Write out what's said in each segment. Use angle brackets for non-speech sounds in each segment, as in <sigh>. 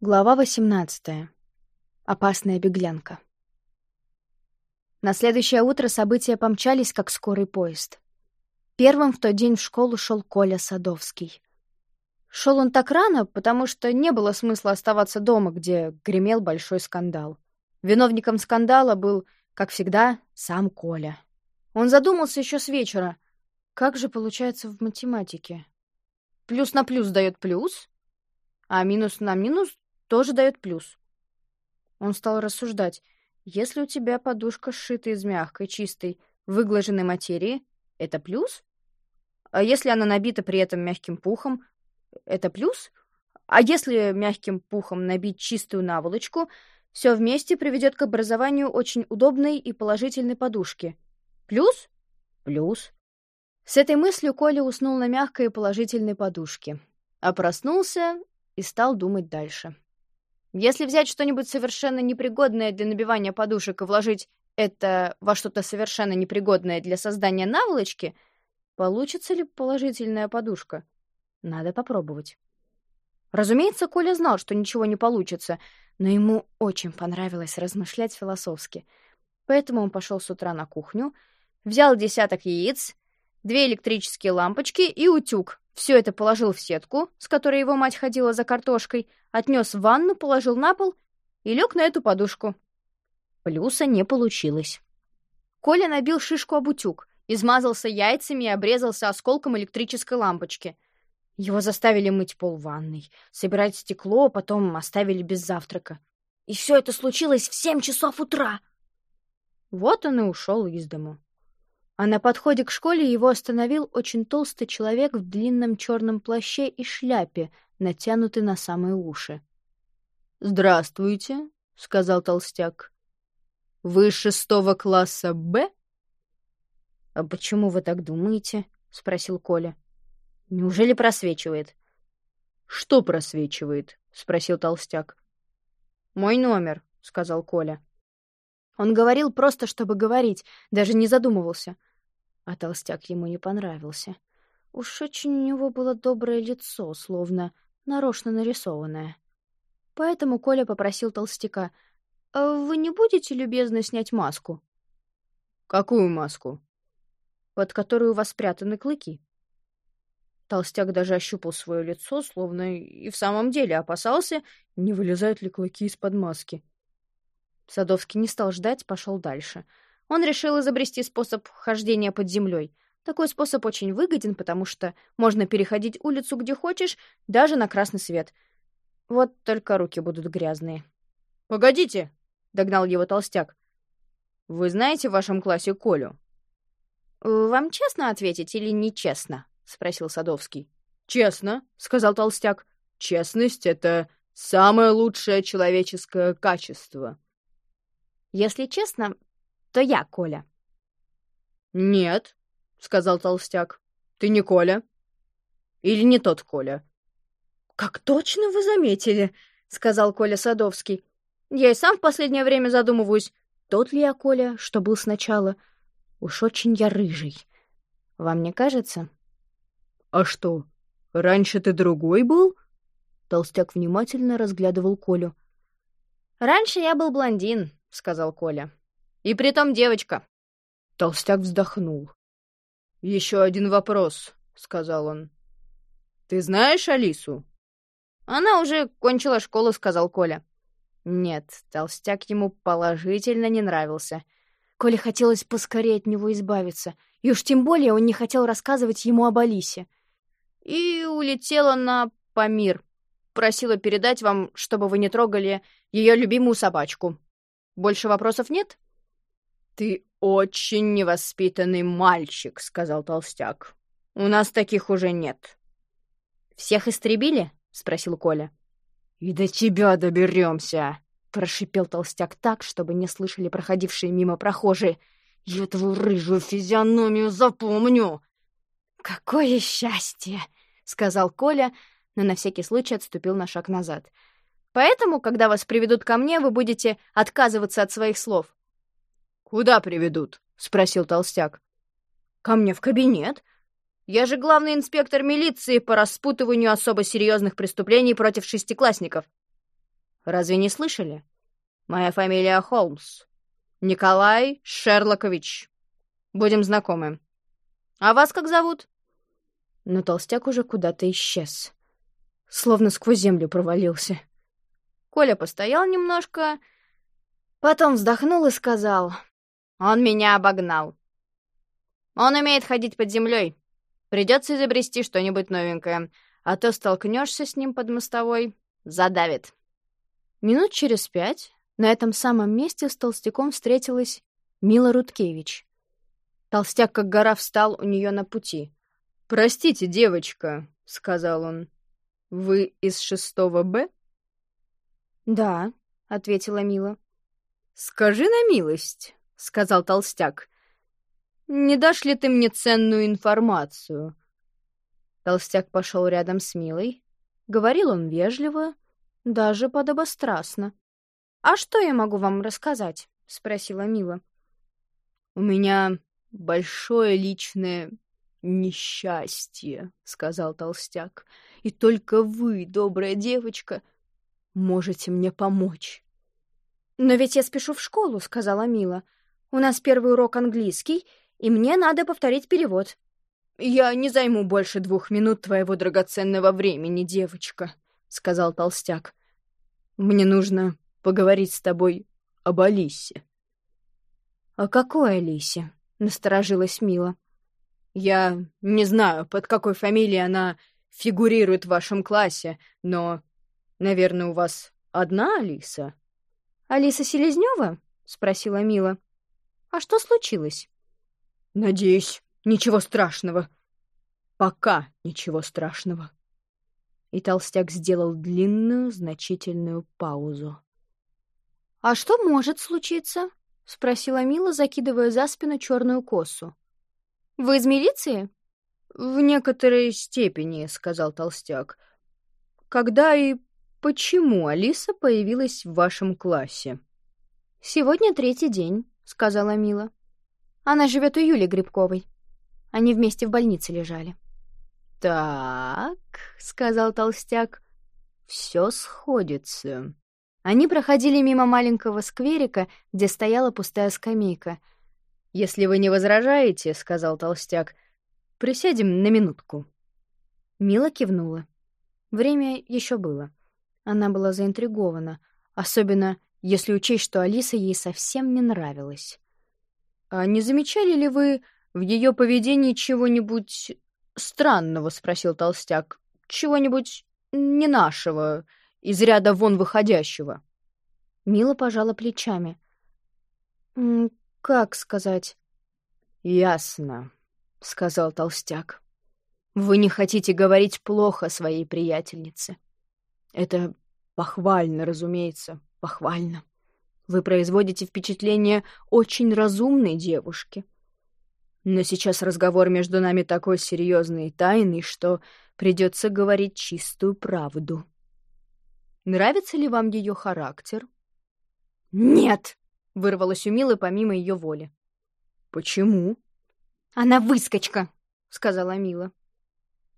Глава 18. Опасная беглянка. На следующее утро события помчались, как скорый поезд. Первым в тот день в школу шел Коля Садовский. Шел он так рано, потому что не было смысла оставаться дома, где гремел большой скандал. Виновником скандала был, как всегда, сам Коля. Он задумался еще с вечера. Как же получается в математике? Плюс на плюс дает плюс, а минус на минус тоже дает плюс. Он стал рассуждать. Если у тебя подушка сшита из мягкой, чистой, выглаженной материи, это плюс? А если она набита при этом мягким пухом, это плюс? А если мягким пухом набить чистую наволочку, все вместе приведет к образованию очень удобной и положительной подушки. Плюс? Плюс. С этой мыслью Коля уснул на мягкой и положительной подушке, а проснулся и стал думать дальше. Если взять что-нибудь совершенно непригодное для набивания подушек и вложить это во что-то совершенно непригодное для создания наволочки, получится ли положительная подушка? Надо попробовать. Разумеется, Коля знал, что ничего не получится, но ему очень понравилось размышлять философски. Поэтому он пошел с утра на кухню, взял десяток яиц, две электрические лампочки и утюг, все это положил в сетку, с которой его мать ходила за картошкой, отнес в ванну, положил на пол и лег на эту подушку. Плюса не получилось. Коля набил шишку об утюг, измазался яйцами и обрезался осколком электрической лампочки. Его заставили мыть пол ванной, собирать стекло, потом оставили без завтрака. И все это случилось в семь часов утра. Вот он и ушел из дому. А на подходе к школе его остановил очень толстый человек в длинном черном плаще и шляпе, натянутый на самые уши. «Здравствуйте», — сказал толстяк. «Вы шестого класса Б?» «А почему вы так думаете?» — спросил Коля. «Неужели просвечивает?» «Что просвечивает?» — спросил толстяк. «Мой номер», — сказал Коля. Он говорил просто, чтобы говорить, даже не задумывался — а толстяк ему не понравился. Уж очень у него было доброе лицо, словно нарочно нарисованное. Поэтому Коля попросил толстяка, «А «Вы не будете, любезно, снять маску?» «Какую маску?» «Под которую у вас спрятаны клыки». Толстяк даже ощупал свое лицо, словно и в самом деле опасался, не вылезают ли клыки из-под маски. Садовский не стал ждать, пошел дальше — он решил изобрести способ хождения под землей. Такой способ очень выгоден, потому что можно переходить улицу где хочешь, даже на красный свет. Вот только руки будут грязные. «Погодите!» — догнал его толстяк. «Вы знаете в вашем классе Колю?» «Вам честно ответить или нечестно?» — спросил Садовский. «Честно», — сказал толстяк. «Честность — это самое лучшее человеческое качество». «Если честно, то я Коля». «Нет», — сказал толстяк, — «ты не Коля. Или не тот Коля». «Как точно вы заметили», — сказал Коля Садовский. «Я и сам в последнее время задумываюсь, тот ли я Коля, что был сначала. Уж очень я рыжий. Вам не кажется?» «А что, раньше ты другой был?» Толстяк внимательно разглядывал Колю. «Раньше я был блондин», — сказал Коля. И притом девочка. Толстяк вздохнул. «Еще один вопрос», — сказал он. «Ты знаешь Алису?» «Она уже кончила школу», — сказал Коля. Нет, толстяк ему положительно не нравился. Коле хотелось поскорее от него избавиться, и уж тем более он не хотел рассказывать ему об Алисе. И улетела на Памир. Просила передать вам, чтобы вы не трогали ее любимую собачку. Больше вопросов нет? «Ты очень невоспитанный мальчик», — сказал толстяк. «У нас таких уже нет». «Всех истребили?» — спросил Коля. «И до тебя доберемся», — прошипел толстяк так, чтобы не слышали проходившие мимо прохожие. «Я твою рыжую физиономию запомню!» «Какое счастье!» — сказал Коля, но на всякий случай отступил на шаг назад. «Поэтому, когда вас приведут ко мне, вы будете отказываться от своих слов. «Куда приведут?» — спросил толстяк. «Ко мне в кабинет. Я же главный инспектор милиции по распутыванию особо серьезных преступлений против шестиклассников». Разве не слышали? Моя фамилия Холмс. Николай Шерлокович. Будем знакомы. А вас как зовут?» Но толстяк уже куда-то исчез. Словно сквозь землю провалился. Коля постоял немножко, потом вздохнул и сказал. «Он меня обогнал. Он умеет ходить под землей. Придется изобрести что-нибудь новенькое, а то столкнешься с ним под мостовой, задавит». Минут через пять на этом самом месте с толстяком встретилась Мила Руткевич. Толстяк, как гора, встал у нее на пути. «Простите, девочка», — сказал он, — «вы из шестого Б?» «Да», — ответила Мила. «Скажи на милость», — сказал толстяк. «Не дашь ли ты мне ценную информацию?» Толстяк пошел рядом с Милой. Говорил он вежливо, даже подобострастно. «А что я могу вам рассказать?» — спросила Мила. «У меня большое личное несчастье», — сказал толстяк. «И только вы, добрая девочка, можете мне помочь». «Но ведь я спешу в школу», — сказала Мила. «У нас первый урок английский, и мне надо повторить перевод». «Я не займу больше двух минут твоего драгоценного времени, девочка», — сказал толстяк. «Мне нужно поговорить с тобой об Алисе». «О какой Алисе?» — насторожилась Мила. «Я не знаю, под какой фамилией она фигурирует в вашем классе, но, наверное, у вас одна Алиса?» «Алиса Селезнева?» — спросила Мила. «А что случилось?» «Надеюсь, ничего страшного. Пока ничего страшного». И толстяк сделал длинную, значительную паузу. «А что может случиться?» — спросила Мила, закидывая за спину черную косу. «Вы из милиции?» «В некоторой степени», — сказал толстяк. «Когда и почему Алиса появилась в вашем классе?» «Сегодня третий день», — сказала Мила. «Она живет у Юли Грибковой. Они вместе в больнице лежали». «Так», — сказал толстяк, — «все сходится». Они проходили мимо маленького скверика, где стояла пустая скамейка. «Если вы не возражаете», — сказал толстяк, — «присядем на минутку». Мила кивнула. Время еще было. Она была заинтригована, особенно если учесть, что Алиса ей совсем не нравилась. «А не замечали ли вы в ее поведении чего-нибудь странного?» — спросил толстяк. «Чего-нибудь не нашего, из ряда вон выходящего». Мила пожала плечами. «Как сказать?» «Ясно», — сказал толстяк. «Вы не хотите говорить плохо своей приятельнице. Это похвально, разумеется, похвально. Вы производите впечатление очень разумной девушки. Но сейчас разговор между нами такой серьезный и тайный, что придется говорить чистую правду. Нравится ли вам ее характер? Нет, вырвалось у Милы помимо ее воли. Почему? Она выскочка, сказала Мила.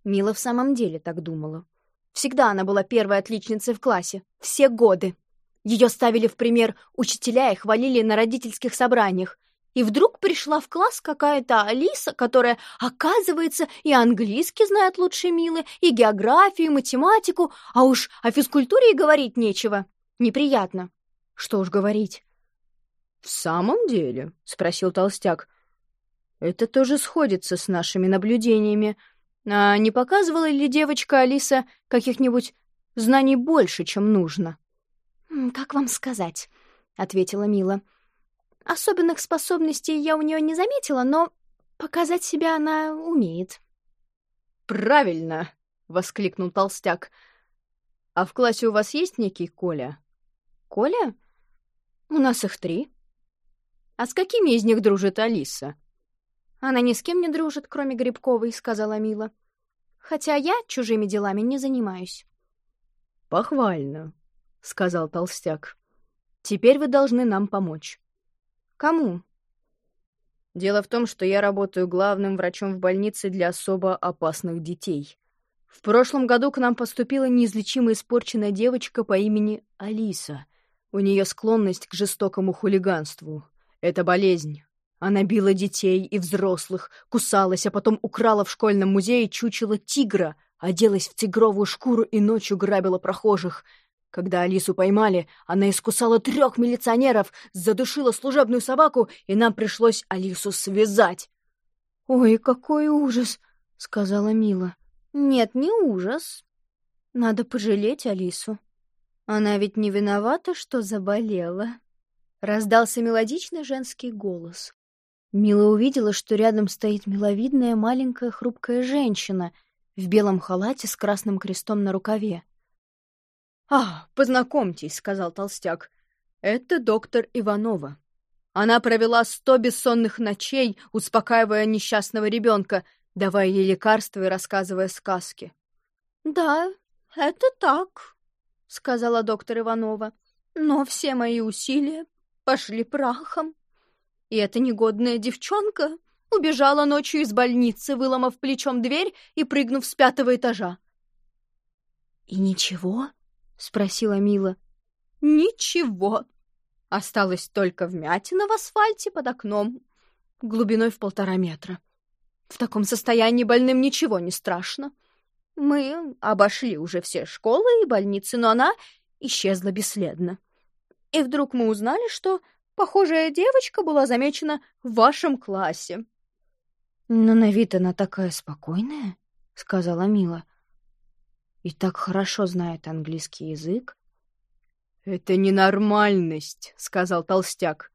Мила в самом деле так думала. Всегда она была первой отличницей в классе, все годы. Ее ставили в пример учителя и хвалили на родительских собраниях, и вдруг пришла в класс какая-то Алиса, которая, оказывается, и английский знает лучше Милы, и географию, и математику, а уж о физкультуре и говорить нечего. Неприятно. Что уж говорить. — В самом деле? — спросил толстяк. — Это тоже сходится с нашими наблюдениями. А не показывала ли девочка Алиса каких-нибудь знаний больше, чем нужно? — Как вам сказать? — ответила Мила. — Особенных способностей я у нее не заметила, но показать себя она умеет. «Правильно!» — воскликнул толстяк. «А в классе у вас есть некий Коля?» «Коля? У нас их три». «А с какими из них дружит Алиса?» «Она ни с кем не дружит, кроме Грибковой», — сказала Мила. «Хотя я чужими делами не занимаюсь». «Похвально», — сказал толстяк. «Теперь вы должны нам помочь». Кому? Дело в том, что я работаю главным врачом в больнице для особо опасных детей. В прошлом году к нам поступила неизлечимо испорченная девочка по имени Алиса. У нее склонность к жестокому хулиганству. Это болезнь. Она била детей и взрослых, кусалась, а потом украла в школьном музее чучело тигра, оделась в тигровую шкуру и ночью грабила прохожих. Когда Алису поймали, она искусала трех милиционеров, задушила служебную собаку, и нам пришлось Алису связать. «Ой, какой ужас!» — сказала Мила. «Нет, не ужас. Надо пожалеть Алису. Она ведь не виновата, что заболела». Раздался мелодичный женский голос. Мила увидела, что рядом стоит миловидная маленькая хрупкая женщина в белом халате с красным крестом на рукаве. «А, познакомьтесь», — сказал толстяк. «Это доктор Иванова. Она провела сто бессонных ночей, успокаивая несчастного ребенка, давая ей лекарства и рассказывая сказки». «Да, это так», — сказала доктор Иванова. «Но все мои усилия пошли прахом. И эта негодная девчонка убежала ночью из больницы, выломав плечом дверь и прыгнув с пятого этажа». «И ничего?» — спросила Мила. «Ничего. Осталась только вмятина в асфальте под окном, глубиной в полтора метра. В таком состоянии больным ничего не страшно. Мы обошли уже все школы и больницы, но она исчезла бесследно. И вдруг мы узнали, что похожая девочка была замечена в вашем классе». «Но на вид она такая спокойная», — сказала Мила и так хорошо знает английский язык. «Это ненормальность», — сказал толстяк.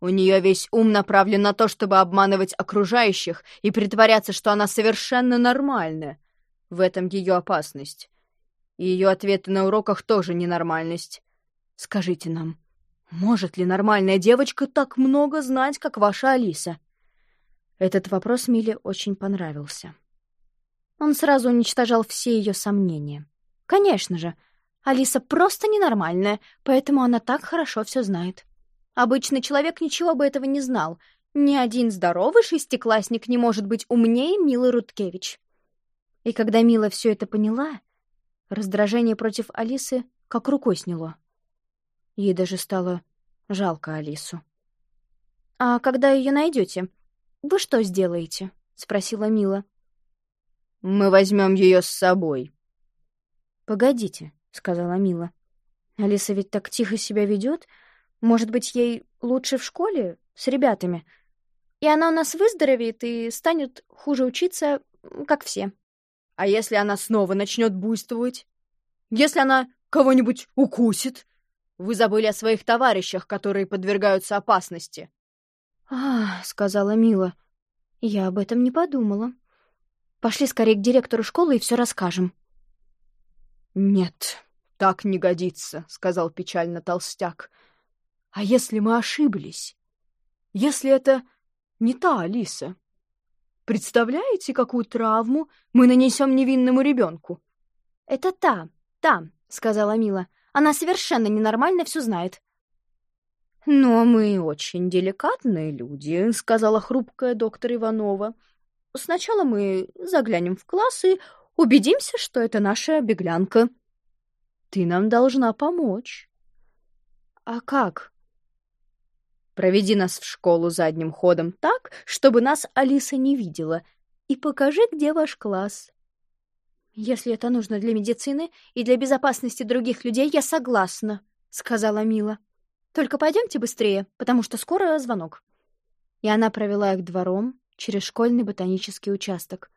«У нее весь ум направлен на то, чтобы обманывать окружающих и притворяться, что она совершенно нормальная. В этом ее опасность. И ее ответы на уроках тоже ненормальность. Скажите нам, может ли нормальная девочка так много знать, как ваша Алиса?» Этот вопрос Миле очень понравился. Он сразу уничтожал все ее сомнения. Конечно же, Алиса просто ненормальная, поэтому она так хорошо все знает. Обычный человек ничего бы этого не знал. Ни один здоровый шестиклассник не может быть умнее Милы Руткевич. И когда Мила все это поняла, раздражение против Алисы как рукой сняло. Ей даже стало жалко Алису. «А когда ее найдете, вы что сделаете?» — спросила Мила. Мы возьмем ее с собой. Погодите, сказала Мила. Алиса ведь так тихо себя ведет. Может быть, ей лучше в школе с ребятами. И она у нас выздоровеет и станет хуже учиться, как все. А если она снова начнет буйствовать? Если она кого-нибудь укусит? Вы забыли о своих товарищах, которые подвергаются опасности. «А, — сказала Мила, — я об этом не подумала. Пошли скорее к директору школы и все расскажем». «Нет, так не годится», — сказал печально толстяк. «А если мы ошиблись? Если это не та Алиса? Представляете, какую травму мы нанесем невинному ребенку?» «Это та, та», — сказала Мила. «Она совершенно ненормально все знает». «Но мы очень деликатные люди», — сказала хрупкая доктор Иванова. Сначала мы заглянем в класс и убедимся, что это наша беглянка. Ты нам должна помочь. А как? Проведи нас в школу задним ходом так, чтобы нас Алиса не видела, и покажи, где ваш класс. Если это нужно для медицины и для безопасности других людей, я согласна, сказала Мила. Только пойдемте быстрее, потому что скоро звонок. И она провела их двором, через школьный ботанический участок.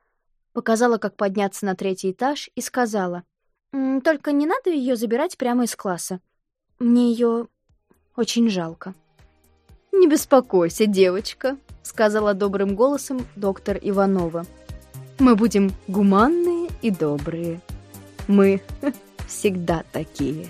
Показала, как подняться на третий этаж, и сказала, «Только не надо ее забирать прямо из класса. Мне ее очень жалко». «Не беспокойся, девочка», — сказала добрым голосом доктор Иванова. «Мы будем гуманные и добрые. Мы <laughs> всегда такие».